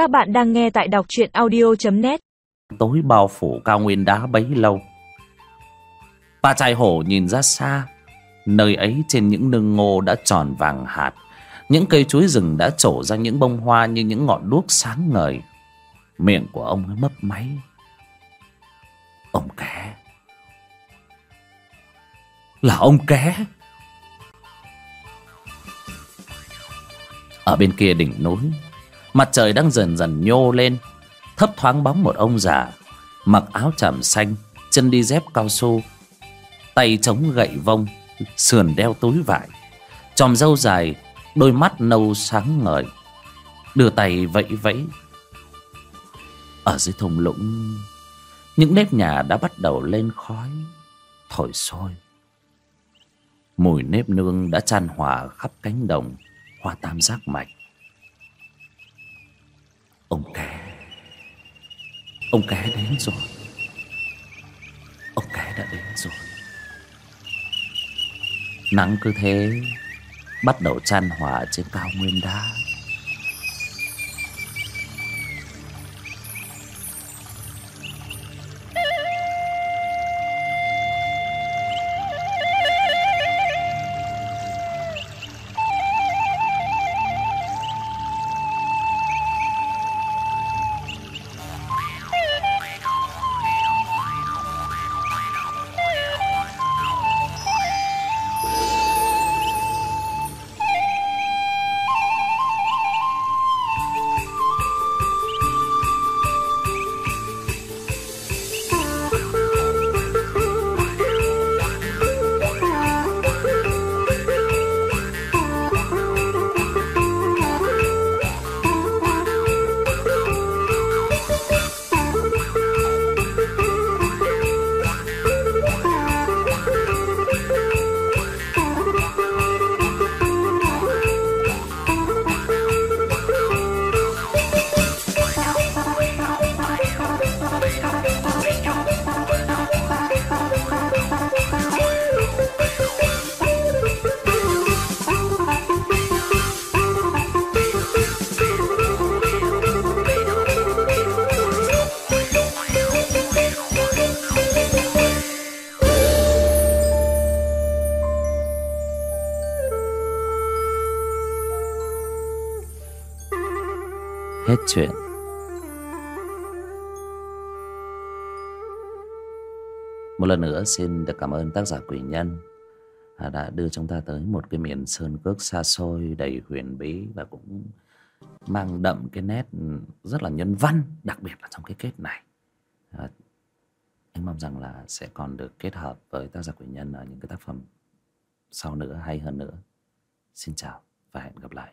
Các bạn đang nghe tại đọc truyện audio.net tối bao phủ cao nguyên đá bấy lâu. Ba trai hổ nhìn ra xa. Nơi ấy trên những nương ngô đã tròn vàng hạt. Những cây chuối rừng đã trổ ra những bông hoa như những ngọn đuốc sáng ngời. Miệng của ông ấy mấp máy. Ông ké là ông ké ở bên kia đỉnh núi mặt trời đang dần dần nhô lên, thấp thoáng bóng một ông già, mặc áo tràm xanh, chân đi dép cao su, tay chống gậy vông, sườn đeo túi vải chòm râu dài, đôi mắt nâu sáng ngời, đưa tay vẫy vẫy. Ở dưới thung lũng, những nếp nhà đã bắt đầu lên khói, thổi sôi. Mùi nếp nương đã tràn hòa khắp cánh đồng hoa tam giác mạch ông cá, ông cá đến rồi. Ông cá đã đến rồi. Nắng cứ thế bắt đầu chan hòa trên cao nguyên đá. Hết chuyện một lần nữa xin được cảm ơn tác giả quỷ nhân à, đã đưa chúng ta tới một cái miền sơn cước xa xôi đầy huyền bí và cũng mang đậm cái nét rất là nhân văn đặc biệt là trong cái kết này. À, anh mong rằng là sẽ còn được kết hợp với tác giả quỷ nhân ở những cái tác phẩm sau nữa hay hơn nữa. Xin chào và hẹn gặp lại.